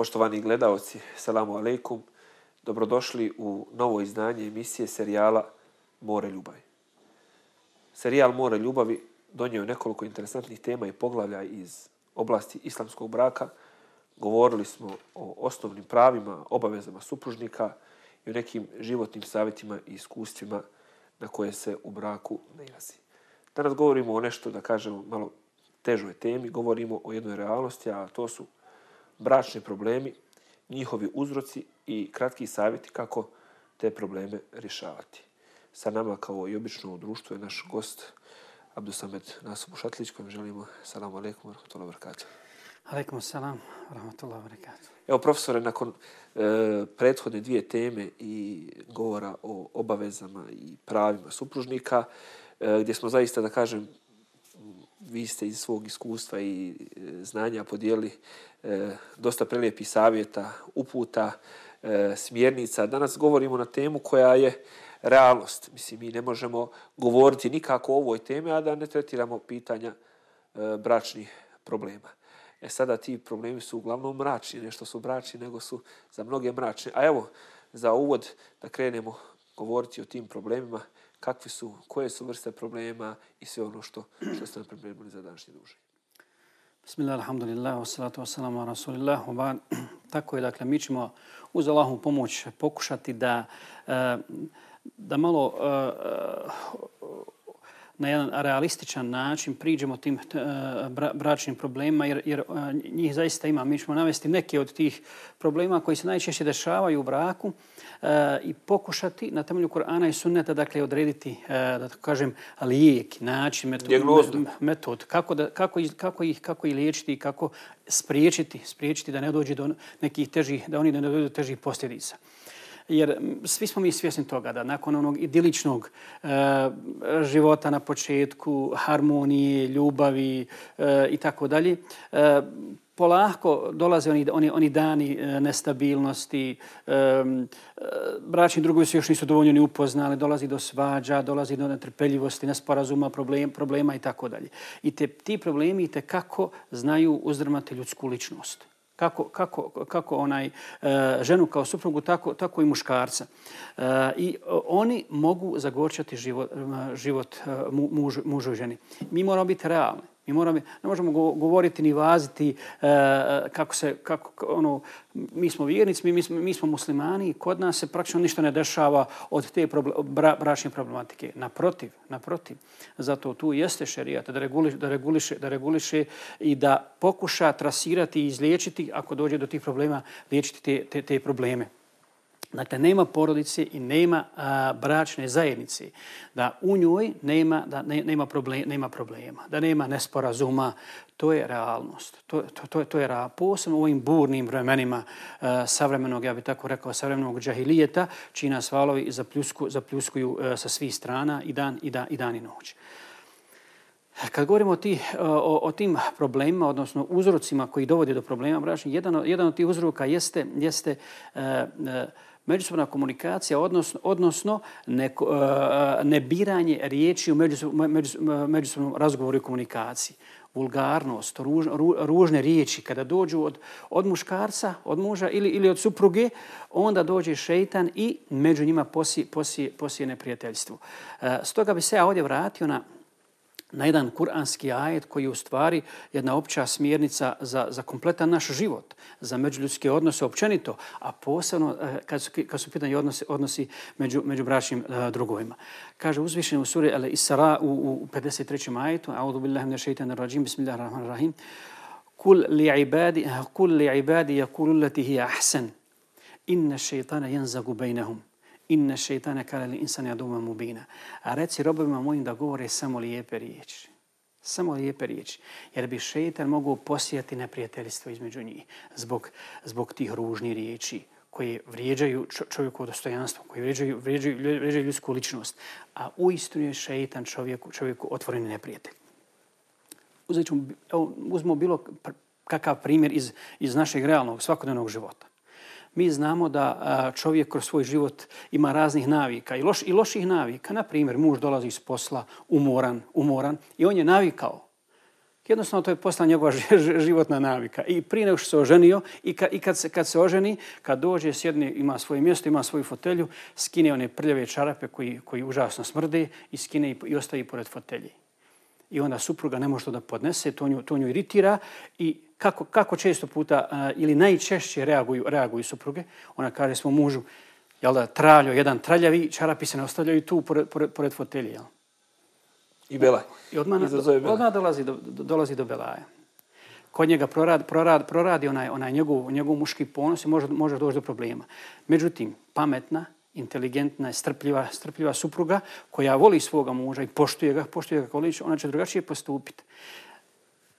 Poštovani gledaoci, salamu alaikum. Dobrodošli u novo izdanje emisije serijala More ljubavi. Serijal More ljubavi donio nekoliko interesantnih tema i poglavlja iz oblasti islamskog braka. Govorili smo o osnovnim pravima, obavezama supružnika i o nekim životnim savjetima i iskustvima na koje se u braku ne ilazi. Danas govorimo o nešto, da kažemo, malo težoj temi. Govorimo o jednoj realnosti, a to su bračni problemi, njihovi uzroci i kratki savjeti kako te probleme rješavati. Sa nama, kao i obično u društvu, je naš gost Abdusamed Nasubu Šatlić, kojem želimo salamu alaikum wa rahmatullahi wa barakatuh. Alaikum salam wa rahmatullahi wa barakatuh. Evo, profesore, nakon e, prethodne dvije teme i govora o obavezama i pravima supružnika, e, gdje smo zaista, da kažem, vi ste iz svog iskustva i e, znanja podijeli e, dosta prelijepih savjeta, uputa, e, smjernica. Danas govorimo na temu koja je realnost. Mislim, mi ne možemo govoriti nikako o ovoj temi, a da ne tretiramo pitanja e, bračnih problema. E sada ti problemi su uglavnom mračni, nešto su bračni, nego su za mnoge mračni. A evo, za uvod da krenemo govoriti o tim problemima, kakvi su, koje su vrste problema i sve ono što, što ste nam pripremili za današnje druženje. Bismillah, alhamdulillah, wassalatu wassalamu wa rasulillah, wa rasulillah. Tako je, dakle, mi ćemo uz Allahom pomoć pokušati da, eh, da malo eh, na jedan realističan način priđemo tim uh, bračnim problemima, jer, jer uh, njih zaista ima. Mi ćemo navesti neke od tih problema koji se najčešće dešavaju u braku uh, i pokušati na temelju Kur'ana i sunneta dakle, odrediti, da tako kažem, lijek, način, metod, metod. Kako, da, kako, kako, ih, kako ih liječiti i kako spriječiti, spriječiti da ne dođe do nekih težih, da oni ne dođu do težih posljedica jer svi smo mi svjesni toga da nakon onog idiličnog e, života na početku, harmonije, ljubavi e, i tako dalje, e, polako dolaze oni, oni, oni dani e, nestabilnosti, e, e, bračni drugovi su još nisu dovoljno ni upoznali, dolazi do svađa, dolazi do netrpeljivosti, nesporazuma, problem, problema i tako dalje. I te, ti problemi te kako znaju uzdrmati ljudsku ličnost kako, kako, kako onaj e, ženu kao suprugu, tako, tako i muškarca. E, I oni mogu zagorčati život, e, život e, muž, mužu i ženi. Mi moramo biti realni. Mi moramo, ne možemo govoriti ni vaziti e, kako se, kako, ono, mi smo vjernici, mi, mi, smo, mi smo muslimani i kod nas se praktično ništa ne dešava od te proble, bra, bračne problematike. Naprotiv, naprotiv. Zato tu jeste šerijat da reguliše, da, reguliše, da reguliše i da pokuša trasirati i izliječiti, ako dođe do tih problema, liječiti te, te, te probleme. Dakle, nema porodice i nema a, bračne zajednice. Da u njoj nema, da ne, nema, problem, nema problema, da nema nesporazuma. To je realnost. To, to, to, to je ra, posebno u ovim burnim vremenima a, savremenog, ja bih tako rekao, savremenog džahilijeta, čiji nas valovi zapljusku, zapljuskuju a, sa svih strana i dan i, da, i dan i noć. Kad govorimo o, ti, o, o tim problemima, odnosno uzrocima koji dovode do problema bračnih, jedan, jedan od tih uzroka jeste, jeste uh, uh, međusobna komunikacija, odnosno, odnosno neko, e, e, uh, ne biranje riječi u međusobnom razgovoru i komunikaciji. Vulgarnost, ruž, ru, ružne riječi, kada dođu od, od muškarca, od muža ili, ili od supruge, onda dođe šeitan i među njima posije, posije, posije neprijateljstvo. E, stoga bi se ja ovdje vratio na na jedan kuranski ajet koji je u stvari jedna opća smjernica za, za kompletan naš život, za međuljudske odnose općenito, a posebno eh, kad su, kad su pitanje odnosi, odnosi među, među bračnim uh, drugovima. Kaže uzvišen u suri Al Isra u, u 53. ajetu, A'udhu billahi min shaitanir rajim, bismillahirrahmanirrahim, Kul li ibadi, kul li ibadi yakulu allati hiya ahsan. Inna shaytana yanzagu bainahum inne šeitane kale li insani aduma mubina. A reci robovima mojim da govore samo lijepe riječi. Samo lijepe riječi. Jer bi šeitan mogu posijati neprijateljstvo između njih zbog, zbog tih ružnih riječi koje vrijeđaju čovjeku dostojanstvo, koje vrijeđaju, vrijeđaju, vrijeđaju ljudsku ličnost. A u istinu je šeitan čovjeku, čovjeku otvoreni neprijatelj. Uzet ćemo, evo, uzmemo bilo kakav primjer iz, iz našeg realnog, svakodnevnog života mi znamo da čovjek kroz svoj život ima raznih navika i, loš, i loših navika. Na primjer, muž dolazi iz posla umoran, umoran i on je navikao. Jednostavno, to je postala njegova životna navika. I prije nego što se oženio, i, ka, i kad, se, kad se oženi, kad dođe, sjedne, ima svoje mjesto, ima svoju fotelju, skine one prljave čarape koji, koji užasno smrde i skine i, i ostavi pored fotelji. I onda supruga ne može to da podnese, to nju, to nju iritira i kako, kako često puta uh, ili najčešće reaguju, reaguju supruge, ona kaže svom mužu, jel da, traljo, jedan traljavi, čarapi se ne ostavljaju tu pored, pored, pored fotelje, jel? I belaj. I odmah, odmah dolazi, do, dolazi do belaja. Kod njega proradi, proradi, proradi onaj, onaj njegov, njegov muški ponos i može, može doći do problema. Međutim, pametna, inteligentna, strpljiva, strpljiva supruga koja voli svoga muža i poštuje ga, poštuje ga kao lič, ona će drugačije postupiti.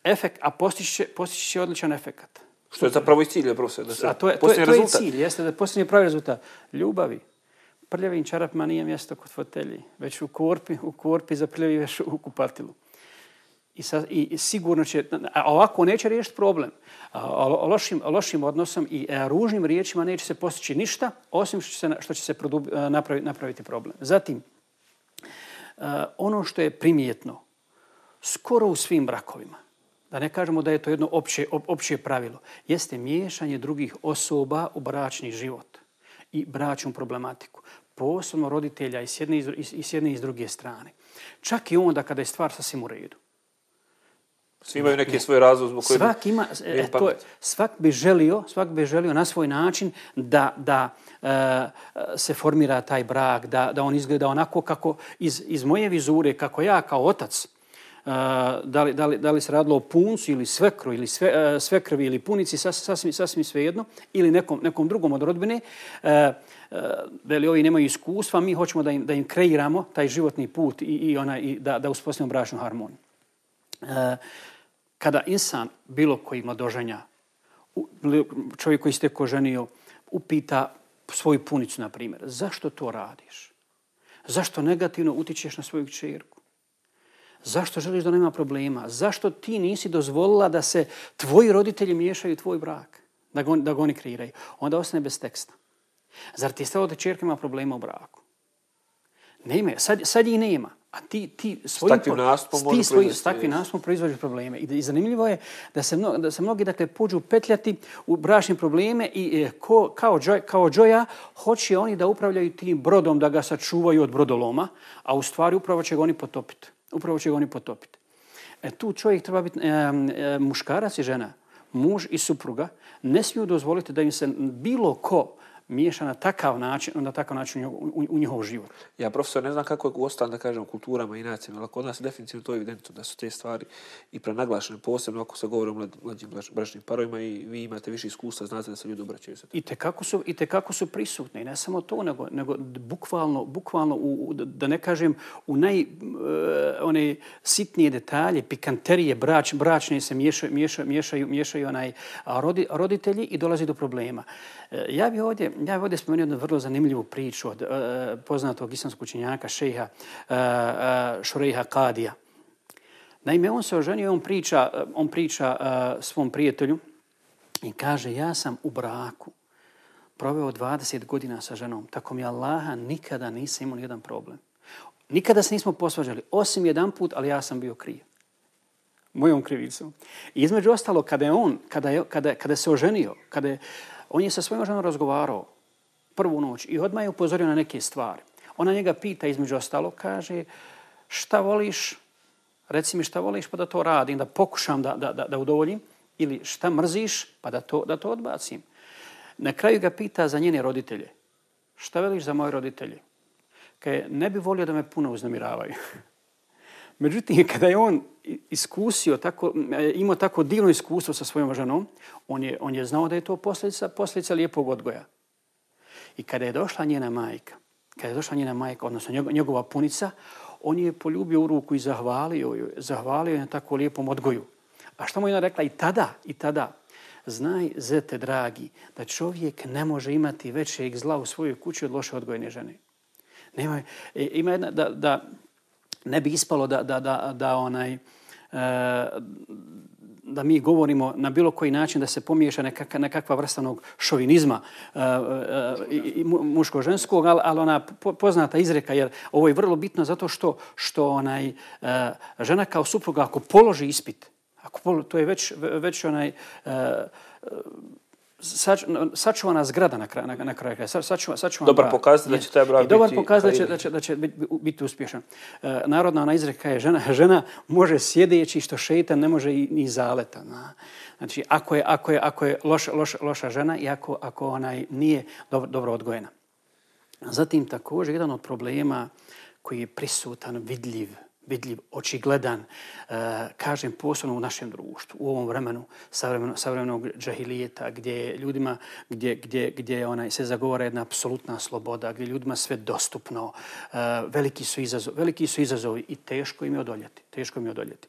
Efekt, a postići će, odličan efekt. Što je zapravo i cilj, profesor, da se a to je, to je, to je cilj, jeste da postigne pravi rezultat. Ljubavi, prljavim čarapima nije mjesto kod fotelji, već u korpi, u korpi za prljavi veš u kupatilu. I, sa, I sigurno će, a ovako neće riješiti problem. A, lošim, lošim odnosom i a, e, ružnim riječima neće se postići ništa, osim što će se, što će se produb, a, napravi, napraviti problem. Zatim, a, ono što je primijetno, skoro u svim brakovima, da ne kažemo da je to jedno opće, opće pravilo, jeste miješanje drugih osoba u bračni život i bračnu problematiku posebno roditelja i s jedne i s jedne i s druge strane. Čak i onda kada je stvar sasvim u redu. Svi imaju neke svoje razloge zbog kojih... Svak, ima, e, to je, svak, bi želio, svak bi želio na svoj način da, da e, se formira taj brak, da, da on izgleda onako kako iz, iz moje vizure, kako ja kao otac, da, li, da, li, da li se radilo o puncu ili svekru ili sve, uh, svekrvi ili punici, sas, sasvim, sasvim svejedno, ili nekom, nekom drugom od rodbine, uh, da li ovi nemaju iskustva, mi hoćemo da im, da im kreiramo taj životni put i, i, ona, i da, da uspostavimo bračnu harmoniju. Kada insan, bilo koji mladoženja, čovjek koji ste ko ženio, upita svoju punicu, na primjer, zašto to radiš? Zašto negativno utičeš na svoju čerku? Zašto želiš da nema problema? Zašto ti nisi dozvolila da se tvoji roditelji miješaju u tvoj brak? Da ga, da ga oni kreiraju? Onda ostane bez teksta. Zar ti je stalo da čerka ima problema u braku? Ne ima. Sad, sad ih nema. A ti, ti svojim... S takvim nastupom ti svoj, S takvim nastupom proizvodiš probleme. I, I zanimljivo je da se, mno, da se mnogi dakle, pođu petljati u bračne probleme i e, ko, kao, džoj, kao džoja hoće oni da upravljaju tim brodom, da ga sačuvaju od brodoloma, a u stvari upravo će ga oni potopiti. Upravo će ga oni potopiti. E, tu čovjek treba biti e, e, muškarac i žena, muž i supruga, ne smiju dozvoliti da im se bilo ko miješa na takav način, na takav način u, u, u njihov život. Ja, profesor, ne znam kako je u ostalim, da kažem, kulturama i nacijama, ali kod nas je definitivno to evidentno da su te stvari i prenaglašene posebno ako se govori o mlad, mlađim bračnim parovima i vi imate više iskustva, znate da se ljudi obraćaju se. I te kako su, i te kako su prisutni, ne samo to, nego, nego bukvalno, bukvalno u, da ne kažem, u naj, uh, one sitnije detalje, pikanterije, brač, bračne se miješaju, miješaju, miješaju, miješaju onaj, rodi, roditelji i dolazi do problema. E, E, ja bih ovdje, ja bi ovdje spomenuo jednu vrlo zanimljivu priču od uh, poznatog islamskog učenjaka šeha uh, uh, Šurejha Kadija. Naime, on se oženio i on priča, on priča uh, svom prijatelju i kaže ja sam u braku proveo 20 godina sa ženom. Tako mi Allaha nikada nisam imao jedan problem. Nikada se nismo posvađali, osim jedan put, ali ja sam bio kriv. Mojom krivicom. I između ostalo, kada je on, kada, je, kada, kada se oženio, kada je, on je sa svojom ženom razgovarao prvu noć i odmah je upozorio na neke stvari. Ona njega pita između ostalo, kaže, šta voliš, reci mi šta voliš pa da to radim, da pokušam da, da, da, da udovoljim, ili šta mrziš pa da to, da to odbacim. Na kraju ga pita za njene roditelje. Šta veliš za moje roditelje? Kaj ne bi volio da me puno uznamiravaju. Međutim, kada je on iskusio, tako, imao tako divno iskustvo sa svojom ženom, on je, on je znao da je to posljedica, posljedica lijepog odgoja. I kada je došla njena majka, kada je došla njena majka, odnosno njegova punica, on je poljubio u ruku i zahvalio joj, zahvalio na tako lijepom odgoju. A što mu je rekla i tada, i tada, znaj, zete dragi, da čovjek ne može imati većeg zla u svojoj kući od loše odgojene žene. Nema, e, ima jedna, da, da ne bi ispalo da, da, da, da onaj, e, da mi govorimo na bilo koji način da se pomiješa nekakva, nekakva vrstanog šovinizma e, e, muško-ženskog, ali, ali ona poznata izreka, jer ovo je vrlo bitno zato što, što onaj, žena kao supruga ako položi ispit, Ako to je već, već onaj, sač, sačuvana zgrada na kraju. Na, na kraju. Sačuva, sačuvan dobar pokazatelj da će taj brak biti... Dobar pokazatelj da će, da će, da će biti, biti uspješan. E, narodna ona izreka je žena, žena može sjedeći što šeitan ne može i, ni zaleta. Na. Znači, ako je, ako je, ako je loša, loša, loša žena i ako, ako onaj nije dobro, dobro odgojena. Zatim također jedan od problema koji je prisutan, vidljiv, vidljiv, očigledan, e, kažem posebno u našem društvu, u ovom vremenu savremeno, savremenog džahilijeta, gdje ljudima, gdje, gdje, gdje onaj, se zagovara jedna apsolutna sloboda, gdje ljudima sve dostupno, e, veliki, su izazov, veliki su izazovi i teško im je odoljeti. Teško im je odoljeti.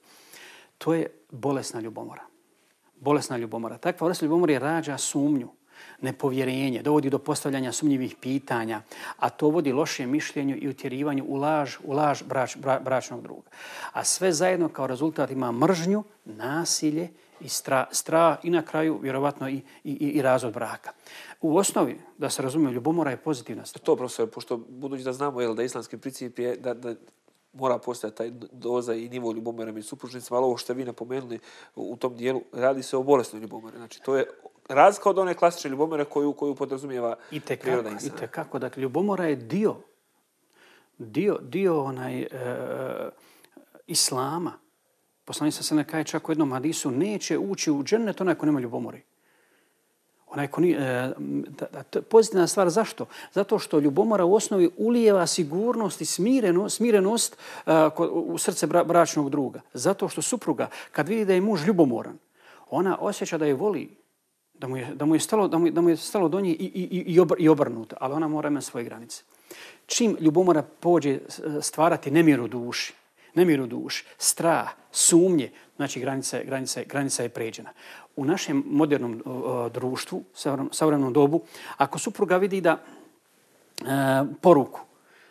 To je bolesna ljubomora. Bolesna ljubomora. Takva bolesna ljubomora je rađa sumnju nepovjerenje, dovodi do postavljanja sumnjivih pitanja, a to vodi lošem mišljenju i utjerivanju u laž, u laž brač, bra, bračnog druga. A sve zajedno kao rezultat ima mržnju, nasilje i stra, stra i na kraju vjerovatno i, i, i razvod braka. U osnovi, da se razumije, ljubomora je pozitivna stvar. To, profesor, pošto budući da znamo jel, da islamski princip je da, da mora postati taj doza i nivo ljubomore među supružnicima, ali ovo što vi napomenuli u tom dijelu, radi se o bolesnoj ljubomori. Znači, to je razlika od one klasične ljubomore koju, koju podrazumijeva I te priroda kako, I te kako. Dakle, ljubomora je dio, dio, dio onaj, e, islama. Poslanica se ne kaže čak u jednom hadisu, neće ući u džennet onaj ko nema ljubomori. Onaj ko nije, e, da, da, pozitivna stvar, zašto? Zato što ljubomora u osnovi ulijeva sigurnost i smireno, smirenost e, u srce bra, bračnog druga. Zato što supruga, kad vidi da je muž ljubomoran, ona osjeća da je voli, da mu je, da mu je, stalo, da mu, da mu je stalo do nje i, i, i, obr, i obrnuto, ali ona mora imati svoje granice. Čim ljubomora pođe e, stvarati nemir u duši, nemir u duši, strah, sumnje, znači granica, granica, granica je pređena. U našem modernom uh, društvu, savremenom dobu, ako supruga vidi da uh, poruku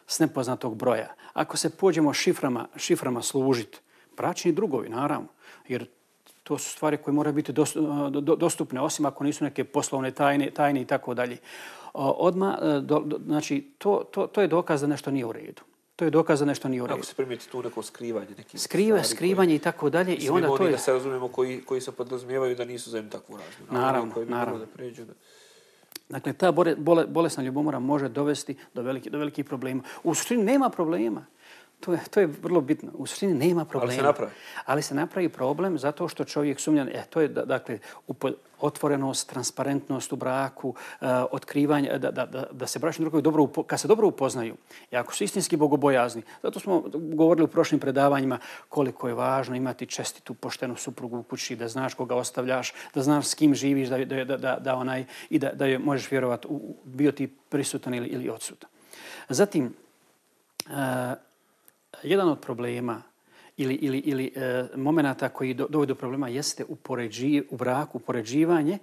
s nepoznatog broja, ako se pođemo šiframa, šiframa služiti, bračni drugovi, naravno, jer to su stvari koje moraju biti dostupne, osim ako nisu neke poslovne tajne, tajne i tako dalje. Odma, e, do, do, znači, to, to, to je dokaz da nešto nije u redu. To je dokaz da nešto nije u redu. Kako se primijeti tu neko skrivanje? Neki Skrive, skrivanje i tako dalje. I onda to je... da se razumijemo koji, koji se podrazumijevaju da nisu za takvu razmiju. Naravno, koji naravno. Da pređu, da... Dakle, ta bole, bolesna ljubomora može dovesti do velikih do velikih problema. U suštini nema problema. To je, to je vrlo bitno. U suštini nema problema. Ali se napravi. Ali se napravi problem zato što čovjek sumnja, e, to je dakle otvorenost, transparentnost u braku, uh, otkrivanje, da, da, da, da se bračni drugovi dobro, upo, kad se dobro upoznaju, i ako su istinski bogobojazni, zato smo govorili u prošlim predavanjima koliko je važno imati čestitu, poštenu suprugu u kući, da znaš koga ostavljaš, da znaš s kim živiš, da, da, da, da, da onaj, i da, da je možeš vjerovati u, bio ti prisutan ili, ili odsutan. Zatim, uh, jedan od problema ili, ili, ili e, momenata koji do, dovode do problema jeste upoređi, u braku upoređivanje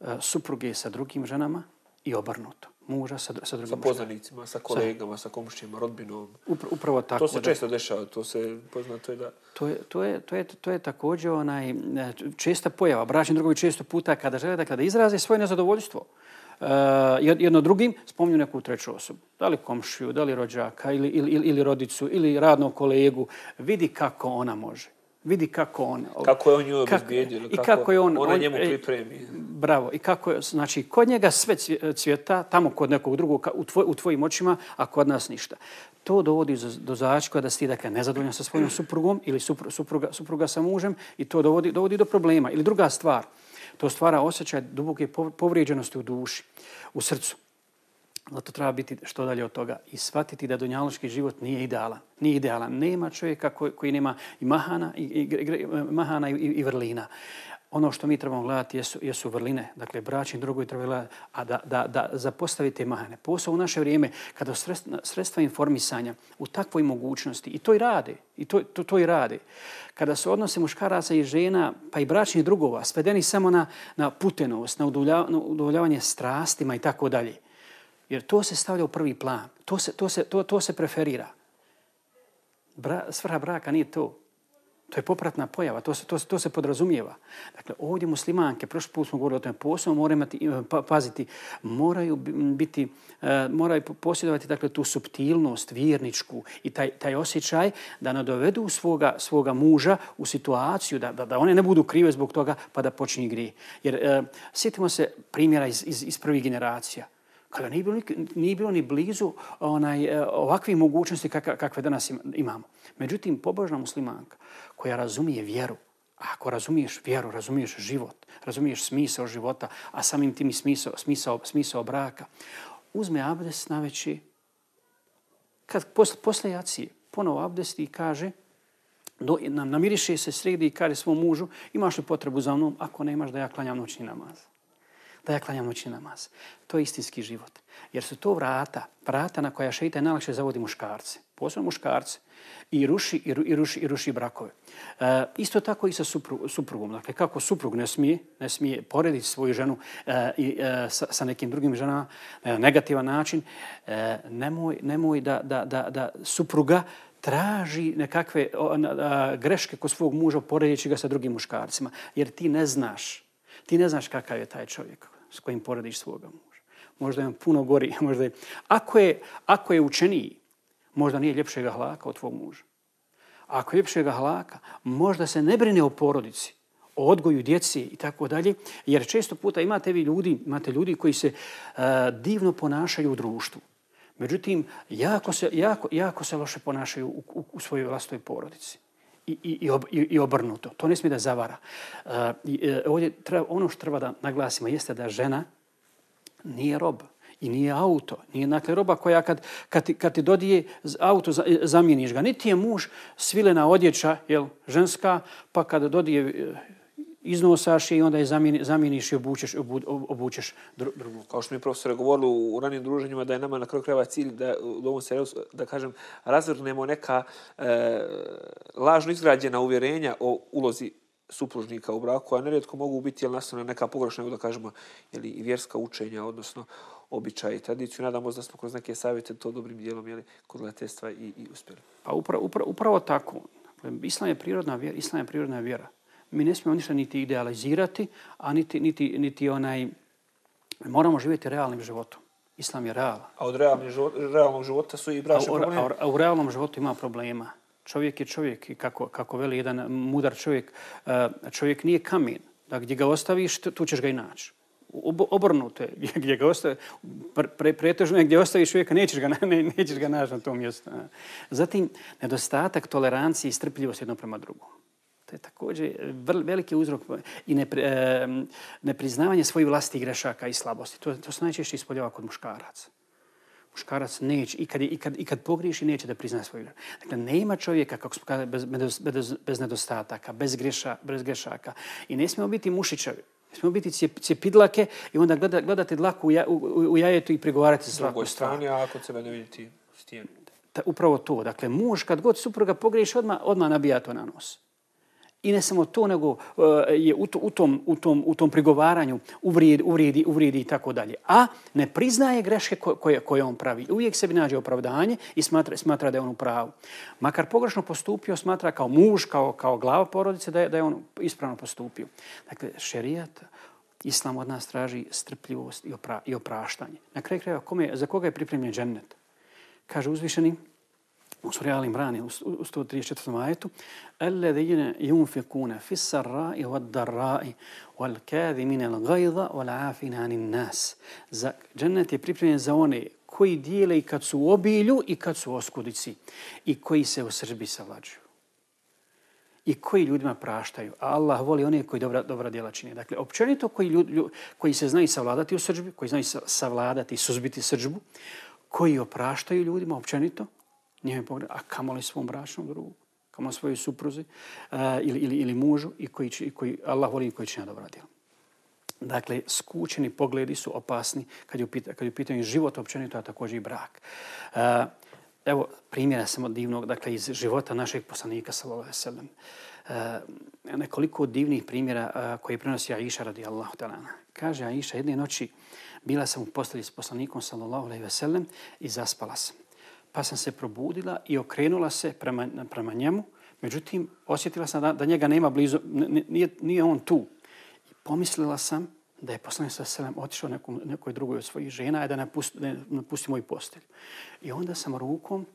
e, supruge sa drugim ženama i obrnuto. Muža sa, sa drugim Sa poznanicima, sa kolegama, sa, sa komšćima, rodbinom. Upr, upravo tako. To se često dešava, to se poznato je da... To je, to je, to je, to je također onaj, e, česta pojava. Bračni drugovi često puta kada žele da kada izraze svoje nezadovoljstvo, uh, jedno drugim, spomnju neku treću osobu. Da li komšiju, da li rođaka ili, ili, ili rodicu ili radnog kolegu. Vidi kako ona može. Vidi kako on... Kako je on nju obezbijedio. I kako je on... Ona njemu e, pripremi. Bravo. I kako je, znači, kod njega sve cvjeta, tamo kod nekog drugog, u, tvoj, u tvojim očima, a kod nas ništa. To dovodi do začka da si dakle, nezadovoljan sa svojim suprugom ili supruga, supruga sa mužem i to dovodi, dovodi do problema. Ili druga stvar, To stvara osjećaj duboke povrijeđenosti u duši, u srcu. Zato treba biti što dalje od toga i shvatiti da donjaloški život nije idealan. Nije idealan. Nema čovjeka koji, koji nema i mahana i, i, i, mahana i, i vrlina ono što mi trebamo gledati jesu, jesu vrline, dakle bračni drugovi treba gledati, a da, da, da zapostavite mahane. Posao u naše vrijeme, kada sredstva, sredstva informisanja u takvoj mogućnosti, i to i rade, i to, to, to i rade, kada se odnose muškaraca i žena, pa i bračnih drugova, svedeni samo na, na putenost, na, udulja, na udovoljavanje strastima i tako dalje, jer to se stavlja u prvi plan, to se, to se, to, to se preferira. Bra, svrha braka nije to To je popratna pojava, to se, to, to se podrazumijeva. Dakle, ovdje muslimanke, prošli put smo govorili o tome, posebno moraju imati, e, pa, paziti, moraju biti, e, moraju posjedovati dakle, tu subtilnost vjerničku i taj, taj osjećaj da nadovedu svoga, svoga muža u situaciju da, da, da one ne budu krive zbog toga pa da počinje gri. Jer uh, sjetimo se primjera iz, iz, iz prvih generacija kada nije bilo, nije bilo ni blizu onaj, e, ovakvih mogućnosti kakve, kakve danas imamo. Međutim, pobožna muslimanka koja razumije vjeru, a ako razumiješ vjeru, razumiješ život, razumiješ smisao života, a samim tim i smisao, smisao, smisao braka, uzme abdest na veći, kad posle, posle jacije ponovo abdesti i kaže, do, nam, namiriše se sredi i kaže svom mužu, imaš li potrebu za mnom, ako nemaš da ja klanjam noćni namaz da ja klanjam noćni namaz. To je istinski život. Jer su to vrata, vrata na koja šeitan najlakše zavodi muškarce. Posebno muškarce. I ruši, i, ru, i ruši, i ruši brakove. E, isto tako i sa supru, suprugom. Dakle, kako suprug ne smije, ne smije porediti svoju ženu e, i, e, sa, sa nekim drugim ženama na negativan način, e, nemoj, nemoj da, da, da, da supruga traži nekakve o, a, greške kod svog muža poredeći ga sa drugim muškarcima. Jer ti ne znaš Ti ne znaš kakav je taj čovjek s kojim porediš svoga muža. Možda je on puno gori. Možda je... Ako, je, ako je učeniji, možda nije ljepšeg hlaka od tvog muža. Ako je ljepšeg hlaka, možda se ne brine o porodici, o odgoju djeci i tako dalje. Jer često puta imate vi ljudi, imate ljudi koji se uh, divno ponašaju u društvu. Međutim, jako se, jako, jako se loše ponašaju u, u, u svojoj vlastoj porodici i, i, i, i obrnuto. To ne smije da zavara. Uh, i, uh, ovdje treba, ono što treba da naglasimo jeste da žena nije rob i nije auto. Nije dakle, roba koja kad, kad, ti, kad ti dodije auto, zamijeniš ga. Niti je muž svilena odjeća, jel, ženska, pa kad dodije iznosaš je i onda je zamijeni, zamijeniš i obučeš, obu, obučeš drugu. Kao što mi profesore govorili u ranijim druženjima da je nama na kraju krajeva cilj da u ovom seriosu, da kažem, razvrnemo neka e, lažno izgrađena uvjerenja o ulozi supružnika u braku, a nerijetko mogu biti jel, nastavna neka pogrešna, da kažemo, jel, i vjerska učenja, odnosno običaje i tradiciju. Nadamo se da smo kroz neke savjete to dobrim dijelom jeli, kod gledateljstva i, i uspjeli. Pa upravo, upravo, upravo tako. Islam je prirodna vjera. Islam je prirodna vjera mi ne smijemo ništa niti idealizirati, a niti, niti, niti onaj... Moramo živjeti realnim životom. Islam je real. A od života, realnog života su i braće problemi? A, a, u realnom životu ima problema. Čovjek je čovjek i kako, kako veli jedan mudar čovjek, e, čovjek nije kamen. Da gdje ga ostaviš, tu ćeš ga i naći. Obrnuto je. Gdje ga ostavi, pre, pretežno je gdje ostaviš čovjeka, nećeš ga, ne, nećeš ga naći na tom mjestu. Zatim, nedostatak tolerancije i strpljivosti jedno prema drugom. To je također veliki uzrok i nepriznavanje svojih vlastih grešaka i slabosti. To, to se najčešće ispoljava kod muškaraca. Muškarac neće, i kad, i kad, i kad pogriješi, neće da prizna svoju grešku. Dakle, nema čovjeka, kako smo kada, bez, bez, bez nedostataka, bez, greša, bez grešaka. I ne smijemo biti mušićavi. Ne smijemo biti cijepidlake i onda gleda, gledati dlaku u, ja, u, u jajetu i pregovarati sa svakom strani. a ako se ne vidjeti stijenu. Upravo to. Dakle, muž kad god supruga pogriješi, odmah, odmah nabija to na nos. I ne samo to, nego uh, je u, to, u, tom, u, tom, u tom prigovaranju uvrijedi, uvrijedi, uvrijedi i tako dalje. A ne priznaje greške koje, koje on pravi. Uvijek sebi nađe opravdanje i smatra, smatra da je on u pravu. Makar pogrešno postupio, smatra kao muž, kao, kao glava porodice da je, da je on ispravno postupio. Dakle, šerijat, islam od nas traži strpljivost i, opra, i opraštanje. Na kraju kraja, kome, za koga je pripremljen džennet? Kaže uzvišeni, u suri Al Imran u 134. ajetu alladhina yunfiquna fis sarai wad darai wal kadhimina al ghayza wal 'afina 'anil nas za džennet je pripremljen za one koji dijele i kad su u obilju i kad su oskudici i koji se u srbi savlađuju i koji ljudima praštaju. A Allah voli one koji dobra, dobra djela čine. Dakle, općenito koji, ljud, ljud, koji se znaju savladati u srđbi, koji znaju savladati i suzbiti srđbu, koji opraštaju ljudima općenito, njime pogleda, a kamoli svom bračnom drugu, kamoli svojoj supruzi uh, ili, ili, ili mužu i koji, će, koji Allah voli i koji čini dobro djelo. Dakle, skučeni pogledi su opasni kad je, upita, kad je u pitanju život općenito, a također i brak. Uh, evo, primjera samo divnog, dakle, iz života našeg poslanika, sallallahu alaihi sallam. Uh, eh, nekoliko divnih primjera uh, koje prenosi Aisha radijallahu talana. Kaže Aisha, jedne noći bila sam u postelji s poslanikom, sallallahu alaihi sallam, i zaspala sam pa sam se probudila i okrenula se prema, prema njemu, Međutim, osjetila sam da, da njega nema blizu, nije, nije on tu. I pomislila sam da je poslanik sa selem otišao nekom, nekoj drugoj od svojih žena i da napusti, ne, napusti moju postelj. I onda sam rukom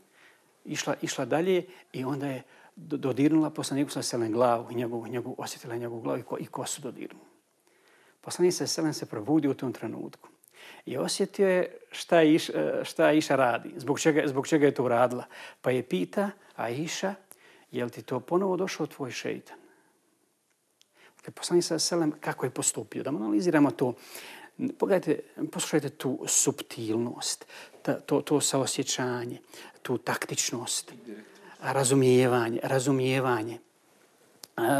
išla, išla dalje i onda je dodirnula poslaniku sa selem glavu i njegovu, njegovu, osjetila njegovu glavu i, ko, i kosu dodirnula. Poslanik sa selem se probudio u tom trenutku i osjetio je šta, iš, šta Iša radi, zbog čega, zbog čega je to uradila. Pa je pita, a Iša, je li ti to ponovo došao tvoj šeitan? Dakle, poslani sa selem kako je postupio? Da analiziramo to. Pogledajte, poslušajte tu subtilnost, ta, to, to saosjećanje, tu taktičnost, razumijevanje, razumijevanje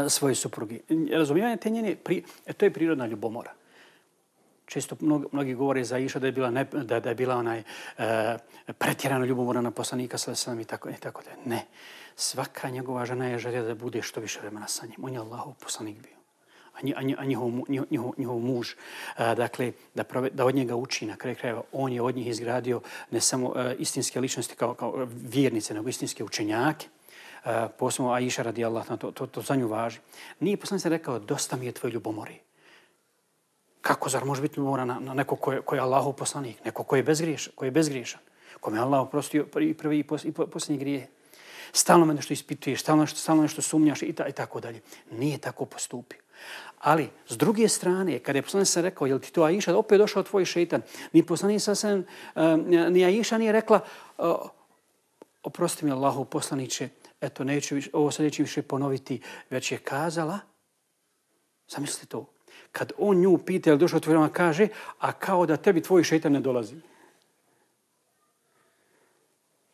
svoje supruge. Razumijevanje te njene, pri, to je prirodna ljubomora. Često mnogi, mnogi govore za Iša da je bila, ne, da, da je bila onaj e, pretjerano ljubomorna na poslanika sa i tako, i tako da. Ne. Svaka njegova žena je želja da bude što više vremena sa njim. On je Allahov poslanik bio a, a, a njihov, njihov, njihov muž, a, dakle, da, prove, da od njega uči na kraju krajeva. On je od njih izgradio ne samo a, istinske ličnosti kao, kao vjernice, nego istinske učenjake. A, posebno Aisha radi Allah, to, to, to za nju važi. Nije poslanik se rekao, dosta mi je tvoje ljubomori. Kako, zar može biti ljubomora na, na neko ko je, ko je Allahov poslanik, neko ko je bezgriješ, ko je bezgriješan, kome je Allah oprostio prvi, prvi i, pos, i posljednji grije. Stalno me nešto ispituješ, stalno nešto, stalno nešto sumnjaš i, ta, i tako dalje. Nije tako postupio. Ali, s druge strane, kada je poslanik sam rekao, jel ti to Aisha, opet došao tvoj šeitan, ni poslanik sam, uh, ni Aisha nije rekla, uh, oprosti mi Allahu poslaniće, eto, neću više, ovo sad neću više ponoviti, već je kazala, zamislite to, kad on nju pita, jel došao tvoj kaže, a kao da tebi tvoj šeitan ne dolazi.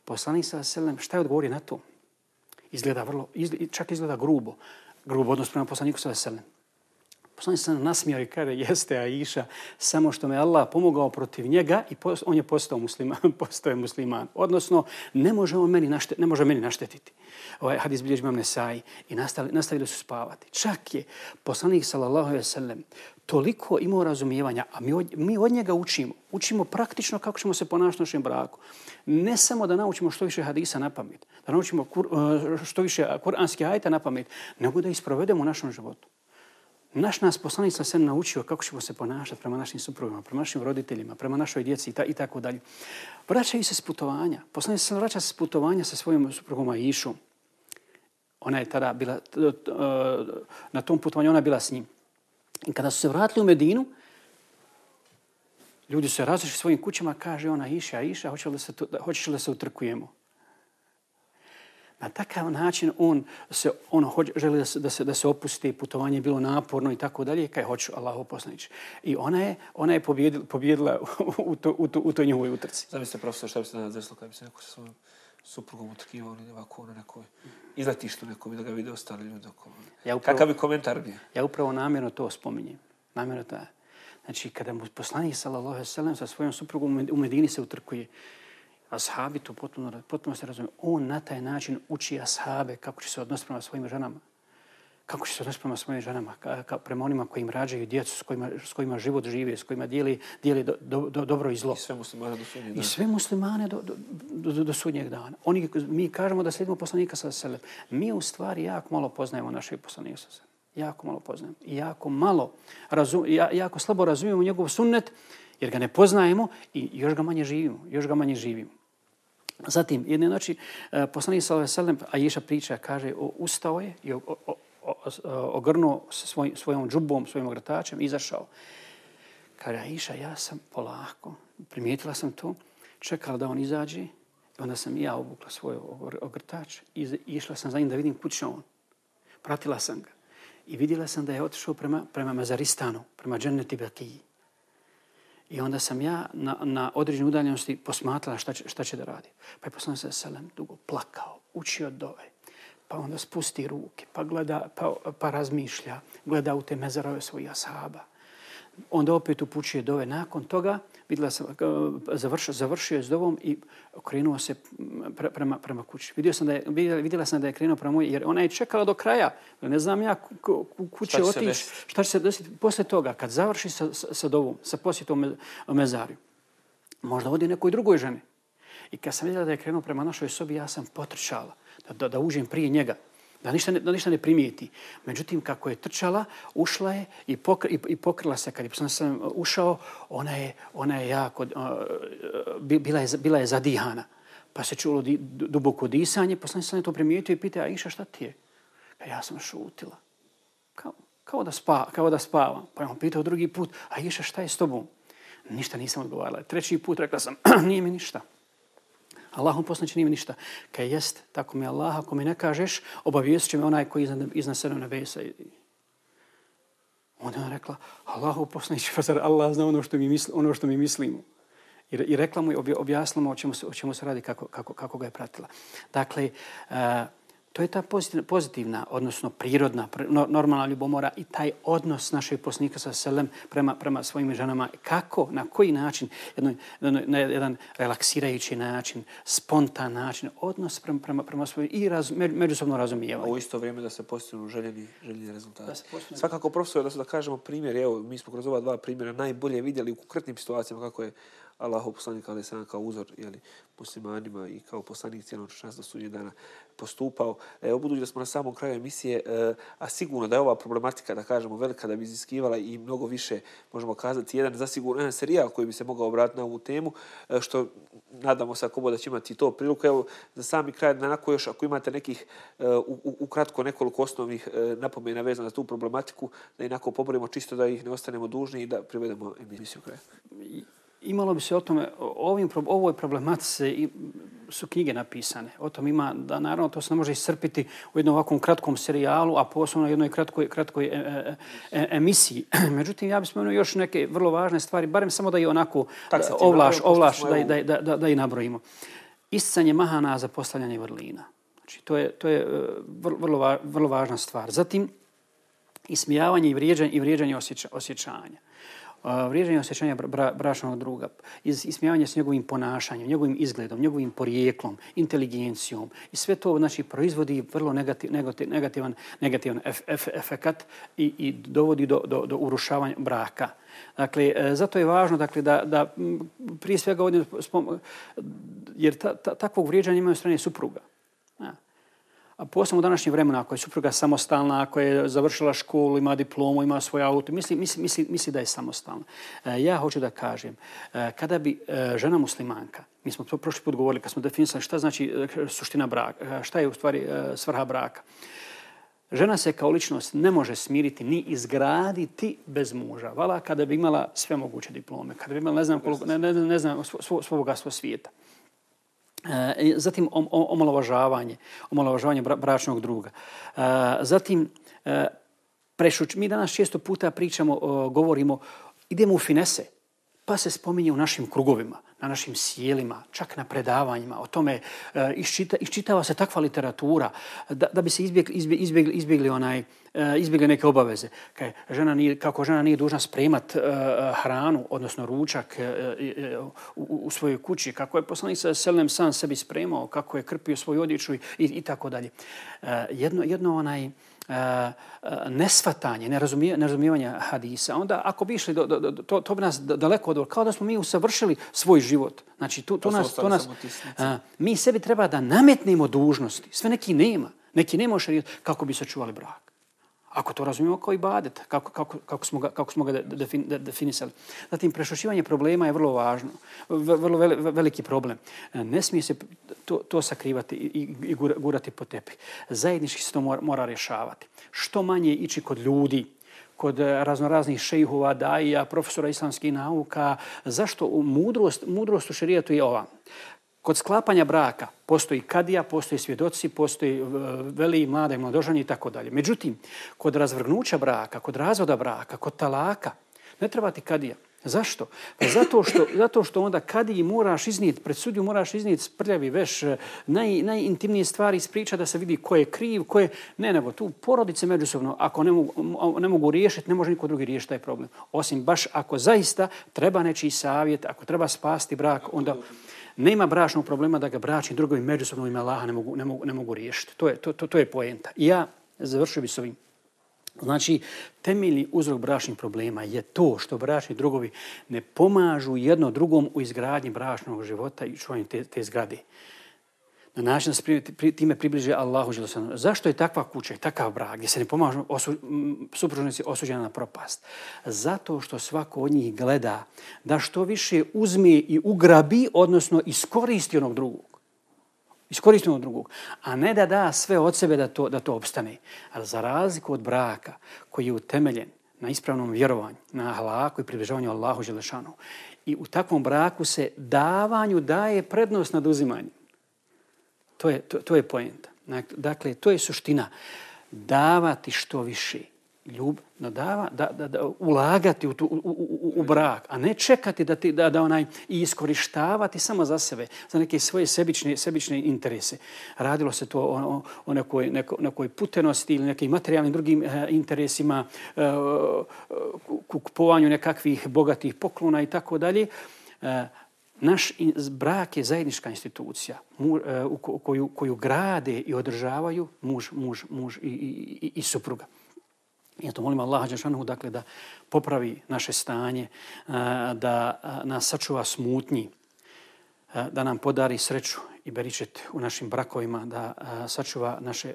Poslanik sa selem, šta je odgovori na to? Izgleda vrlo, izgleda, čak izgleda grubo, grubo odnos prema poslaniku sa selem. Poslanik se nasmio i kaže, jeste Aisha, samo što me Allah pomogao protiv njega i on je postao musliman. postao musliman. Odnosno, ne može, on meni našte, ne može meni naštetiti. Ovaj hadis bilježi imam Nesai i nastavili, nastavili su spavati. Čak je poslanik sallallahu alejhi ve sellem toliko imao razumijevanja, a mi od, mi od njega učimo. Učimo praktično kako ćemo se ponašati u našem braku. Ne samo da naučimo što više hadisa na pamet, da naučimo kur, eh, što više kuranskih ajta na pamet, nego da isprovedemo u našem životu. Naš nas poslanik sa sen naučio kako ćemo se ponašati prema našim suprugama, prema našim roditeljima, prema našoj djeci i, ta, i tako dalje. Vraćaju se s putovanja. Poslanik se vraća s putovanja sa svojom suprugom Aishu. Ona je tada bila, na tom putovanju ona bila s njim. I kada su se vratili u Medinu, ljudi su se različili svojim kućama, kaže ona Iša, Iša, hoćeš li da se, hoćeš li da se utrkujemo? Na takav način on se on hoće želi da se da se da se opusti putovanje je bilo naporno i tako dalje kaj hoću Allahu poslanici. I ona je ona je pobjedila pobjedila u to u to u to njihovoj utrci. Se profesor šta bi se desilo kad bi se neko sa svojom suprugom utrkivao ili ovako na nekoj izletištu nekom da ga vide ostali ljudi oko. Ja upravo, Kakav bi komentar bio? Ja upravo namjerno to spominjem. Namjerno to. Znači kada mu poslanik sallallahu alejhi ve sellem sa svojom suprugom u Medini se utrkuje, ashabi to potpuno, potpuno se razumije. On na taj način uči ashabe kako će se odnositi prema svojim ženama. Kako će se odnositi prema svojim ženama, ka, ka, prema onima koji im rađaju djecu, s kojima, s kojima život živi, s kojima dijeli, dijeli do, do, do, dobro i zlo. I sve muslimane do sudnjeg dana. I sve muslimane do, do, do, do, sudnjeg dana. Oni, mi kažemo da slijedimo poslanika sa sebe. Mi u stvari jako malo poznajemo našeg poslanika sa sebe. Jako malo poznajemo. I jako malo, razum, jako slabo razumijemo njegov sunnet, jer ga ne poznajemo i još ga manje živimo. Još ga manje živimo. Zatim, jedne noći, e, poslanik Salve Selem, a Ješa priča, kaže, o, ustao je i ogrnuo se svoj, svojom džubom, svojim ogrtačem, izašao. Kaže, Aisha, ja sam polako, primijetila sam to, čekala da on izađe, i onda sam ja obukla svoj ogrtač i išla sam za njim da vidim kuće on. Pratila sam ga i vidjela sam da je otišao prema, prema Mazaristanu, prema Dženneti I onda sam ja na, na određenju udaljenosti posmatrala šta će, šta će da radi. Pa je poslanik sa selem dugo plakao, učio dove, pa onda spusti ruke, pa gleda, pa, pa razmišlja, gleda u te mezarove svojih ashaba onda opet upućuje dove. Nakon toga videla sam, završio, završio je s dovom i okrenuo se pre, prema, prema kući. Vidio sam da je, vidjela sam da je krenuo prema moj, jer ona je čekala do kraja. Ne znam ja kuće otići. Šta će se desiti posle toga, kad završi sa, sa, sa dovom, sa posjetom mezariju. Možda odi nekoj drugoj ženi. I kad sam vidjela da je krenuo prema našoj sobi, ja sam potrčala da, da, da uđem prije njega da ništa ne, da ništa ne primijeti. Međutim, kako je trčala, ušla je i, pokr, i, i pokrila se. Kad je sam, sam ušao, ona je, ona je jako, uh, bila, je, bila je zadihana. Pa se čulo di, duboko disanje, poslanik sam je to primijetio i pitao, a Iša, šta ti je? Pa ja sam šutila. Kao, kao, da, spa, kao da spavam. Pa je on pitao drugi put, a Iša, šta je s tobom? Ništa nisam odgovarala. Treći put rekla sam, nije mi ništa. Allahom poslaniče nije ništa. Kaj jest, tako mi Allah, ako mi ne kažeš, obavijest će me onaj koji iznad, iznad sedam nebesa. Onda je rekla, Allahu poslaniče, pa zar Allah zna ono što mi, misli, ono što mi mislimo. I, I rekla mu i objasnila mu o čemu, se, o čemu se radi, kako, kako, kako ga je pratila. Dakle, uh, To je ta pozitivna, pozitivna odnosno prirodna, normalna ljubomora i taj odnos našeg poslanika sa selem prema, prema svojim ženama. Kako, na koji način, jedno, na jedan relaksirajući način, spontan način, odnos prema, prema, prema svojim i raz, međusobno razumijevanje. U isto vrijeme da se postignu željeni, željeni rezultati. Svakako, profesor, da se da kažemo primjer, evo, mi smo kroz ova dva primjera najbolje vidjeli u konkretnim situacijama kako je Allahu poslanik ali sam kao uzor jeli, muslimanima i kao poslanik cijelog čašćanstva sudnje dana postupao. E, budući da smo na samom kraju emisije, e, a sigurno da je ova problematika, da kažemo, velika da bi iziskivala i mnogo više, možemo kazati, jedan zasigurno jedan serijal koji bi se mogao obratiti na ovu temu, e, što nadamo se ako da će imati to priliku. Evo, za sami kraj, na nako još, ako imate nekih, e, u, u, kratko nekoliko osnovnih e, napomena vezano za tu problematiku, da inako poborimo čisto da ih ne ostanemo dužni i da privedemo emisiju kraja imalo bi se o tome, o ovim, ovoj problematice i su knjige napisane. O tom ima, da naravno to se ne može iscrpiti u jednom ovakvom kratkom serijalu, a posebno u jednoj kratkoj, kratkoj e, e, e, emisiji. Međutim, ja bih spomenuo još neke vrlo važne stvari, barem samo da i onako ovlaš, ovlaš da, da, da, da, da i nabrojimo. Isticanje mahana za postavljanje vrlina. Znači, to je, to je vrlo, vrlo važna stvar. Zatim, ismijavanje i vrijeđanje, i vrijeđanje osjeća, osjećanja vrijeđanje osjećanja bra, bračnog druga, iz, ismijavanje s njegovim ponašanjem, njegovim izgledom, njegovim porijeklom, inteligencijom i sve to znači, proizvodi vrlo negativ, negativ, negativan, negativan ef, ef, efekat i, i dovodi do, do, do urušavanja braka. Dakle, e, zato je važno dakle, da, da prije svega ovdje spom, jer ta, ta, takvog vrijeđanja imaju strane supruga. A posebno u današnjem vremenu, ako je supruga samostalna, ako je završila školu, ima diplomu, ima svoj auto, misli, misli, misli, misli da je samostalna. E, ja hoću da kažem, e, kada bi e, žena muslimanka, mi smo to prošli put govorili, kad smo definisali šta znači e, suština braka, e, šta je u stvari e, svrha braka, Žena se kao ličnost ne može smiriti ni izgraditi bez muža. Vala kada bi imala sve moguće diplome, kada bi imala ne znam, koliko, ne, ne, ne znam svo, svo, svo svijeta. E, zatim omalovažavanje, omalovažavanje bračnog druga. E, zatim, e, prešuć, mi danas često puta pričamo, govorimo, idemo u finese, pa se spominje u našim krugovima, na našim sjelima, čak na predavanjima. O tome e, iščita, iščitava se takva literatura da, da bi se izbjegli, izbjegli, izbjegli, onaj, e, izbjegli neke obaveze. Kaj, žena nije, kako žena nije dužna spremat e, hranu, odnosno ručak e, e, e u, u svojoj kući, kako je poslanik sa Selnem sam sebi spremao, kako je krpio svoju odjeću i, i, i tako dalje. E, jedno, jedno onaj, nesvatanje, nerazumijevanje hadisa, onda ako bi išli, do, do, do, to, to bi nas daleko od kao da smo mi usavršili svoj život. Znači, tu, to, to nas, to nas, a, mi sebi treba da nametnemo dužnosti. Sve neki nema. Neki nema šarijet kako bi se čuvali brak. Ako to razumijemo kao ibadet, kako, kako, kako smo ga, kako smo ga defin, definisali. Zatim, prešušivanje problema je vrlo važno, vrlo veliki problem. Ne smije se to, to sakrivati i, i gurati po tepi. Zajednički se to mora, mora rješavati. Što manje ići kod ljudi, kod eh, raznoraznih šejhova, daija, profesora islamskih nauka. Zašto? Mudrost, mudrost u šerijatu je ova. Kod sklapanja braka postoji kadija, postoji svjedoci, postoji e, veli, mlada i mladožanje i tako dalje. Međutim, kod razvrgnuća braka, kod razvoda braka, kod talaka, ne treba ti kadija. Zašto? Pa zato što, zato što onda kadiji moraš iznijeti, pred sudju moraš iznijeti sprljavi veš, naj, najintimnije stvari ispriča da se vidi ko je kriv, ko je... Ne, nego tu porodice međusobno, ako ne mogu, ne mogu riješiti, ne može niko drugi riješiti taj problem. Osim baš ako zaista treba nečiji savjet, ako treba spasti brak, onda nema bračnog problema da ga bračni drugovi međusobno ime Allaha ne mogu, ne mogu, ne mogu riješiti. To je, to, to, to je poenta. I ja završio bi s ovim. Znači, temeljni uzrok bračnih problema je to što bračni drugovi ne pomažu jedno drugom u izgradnji bračnog života i čuvanju te, te zgrade na način da se pri, time približe Allahu Želešanu. Ono. Zašto je takva kuća i takav brak gdje se ne pomažu osu, supružnici osuđena na propast? Zato što svako od njih gleda da što više uzme i ugrabi, odnosno iskoristi onog drugog. Iskoristi onog drugog. A ne da da sve od sebe da to, da to obstane. Ali za razliku od braka koji je utemeljen na ispravnom vjerovanju, na ahlaku i približavanju Allahu Želešanu. I u takvom braku se davanju daje prednost nad uzimanjem. To je, to, to je poenta. Dakle, to je suština. Davati što više ljub, no dava, da, da, da, ulagati u, tu, u, u, u brak, a ne čekati da, ti, da, da onaj i iskorištavati samo za sebe, za neke svoje sebične, sebične interese. Radilo se to o, o, o nekoj, neko, nekoj putenosti ili nekim materijalnim drugim e, interesima, e, kupovanju nekakvih bogatih poklona i tako dalje. Eh, Naš brak je zajednička institucija mu, e, u koju, koju grade i održavaju muž, muž, muž i, i, i, i supruga. Ja to molim Allaha Đešanohu dakle, da popravi naše stanje, e, da e, nas sačuva smutnji, da nam podari sreću i beričet u našim brakovima, da sačuva naše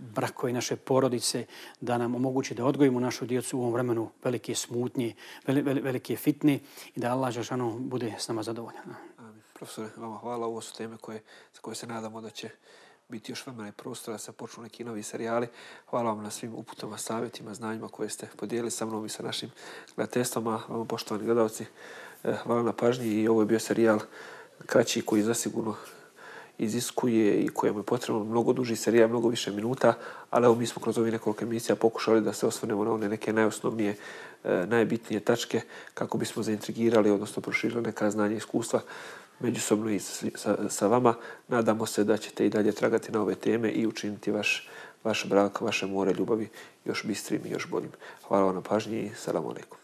brakove naše porodice, da nam omogući da odgojimo našu djecu u ovom vremenu velike smutnje, velike fitne i da Allah Žešanu bude s nama zadovoljan. Amin. Profesore, vama hvala. Ovo su teme koje, za koje se nadamo da će biti još vremena i prostora da se počnu neki novi serijali. Hvala vam na svim uputama, savjetima, znanjima koje ste podijelili sa mnom i sa našim gledateljstvom. Vama, poštovani gledalci, eh, hvala na pažnji i ovo je bio serijal kraći koji zasigurno iziskuje i kojemu je potrebno mnogo duži serija, mnogo više minuta, ali evo mi smo kroz ovih nekoliko emisija pokušali da se osvrnemo na one neke najosnovnije, e, najbitnije tačke kako bismo zaintrigirali, odnosno proširili neka znanja i iskustva međusobno i sa, sa vama. Nadamo se da ćete i dalje tragati na ove teme i učiniti vaš, vaš brak, vaše more ljubavi još bistrim i još boljim. Hvala vam na pažnji i salam alaikum.